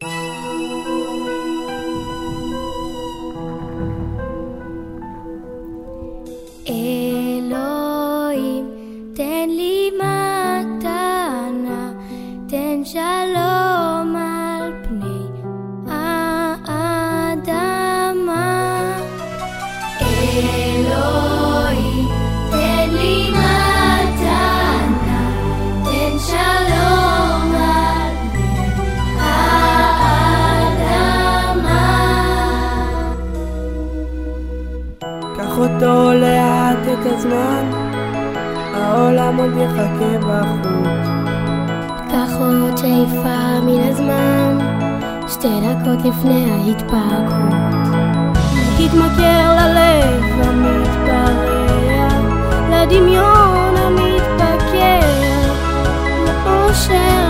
Bye. אותו לאט את הזמן, העולם עוד יחכה בחוץ. קח עוד שאיפה מן הזמן, שתי דקות לפני ההתפרקות. תתמכר ללב המתפרע, לדמיון המתפקר, לאושר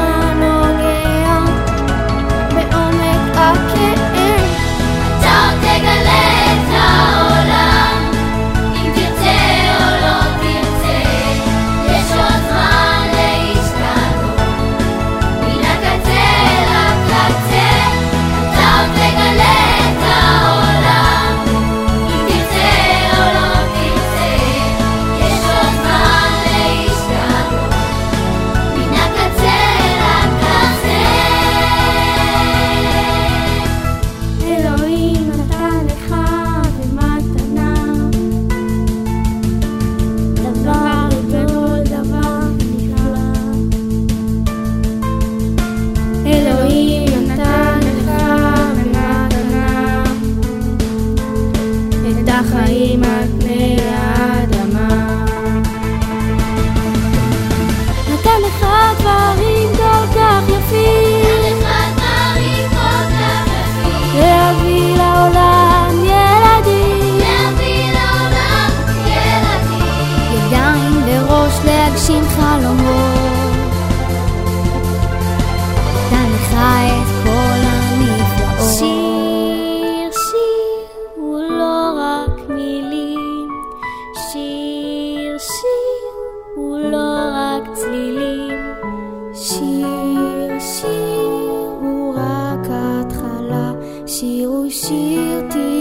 להגשים חלומות. נתן לך את כל הנפלאות. שיר, שיר הוא לא רק מילים. שיר, שיר הוא לא רק צלילים. שיר, שיר הוא רק התחלה. שיר שיר תקווה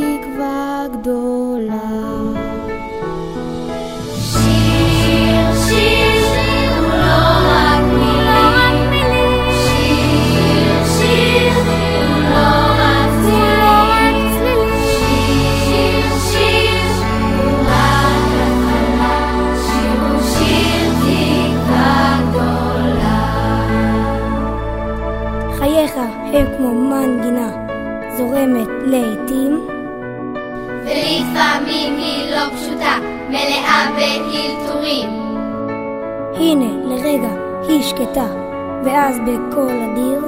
זורמת לעתים ולפעמים היא לא פשוטה, מלאה באלתורים. הנה לרגע היא שקטה ואז בקול אדיר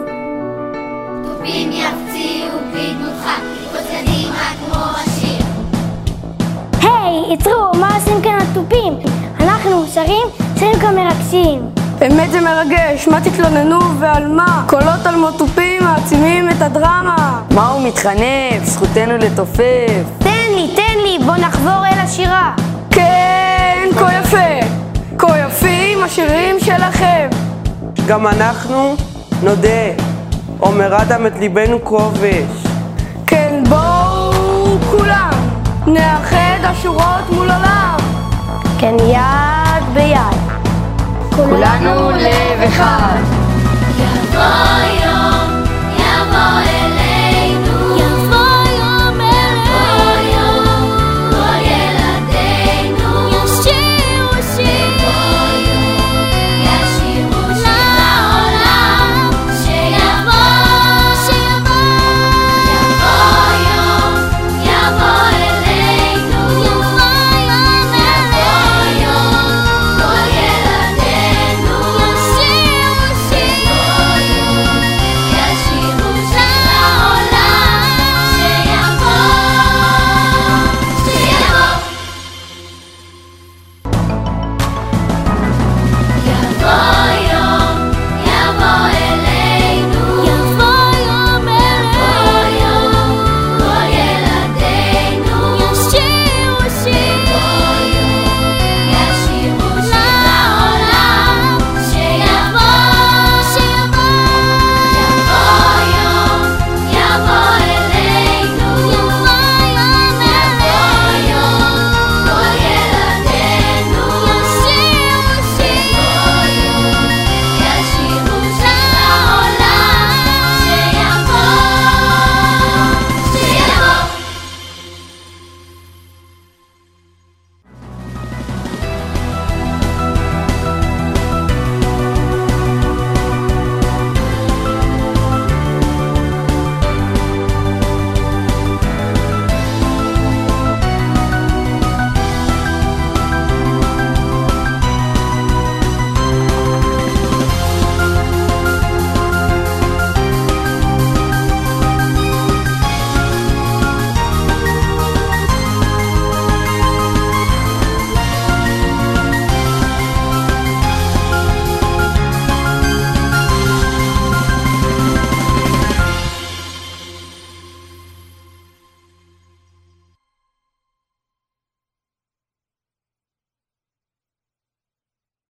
תופים יפציעו בדמותך, לקפוץ קדימה כמו השיר. היי, עצרו, מה עושים כאן התופים? אנחנו שרים, שרים כמרגשים. באמת זה מרגש, מה תתלוננו ועל מה? קולות על מוטופים מעצימים את הדרמה. מה הוא מתחנף? זכותנו לתופף. תן לי, תן לי, בוא נחזור אל השירה. כן, כה יפה, כה יפים השירים שלכם. גם אנחנו נודה, עומר אדם את ליבנו כובש. כן, בואו כולם, נאחד השורות מול עולם. כן, ביד. כולנו לב אחד.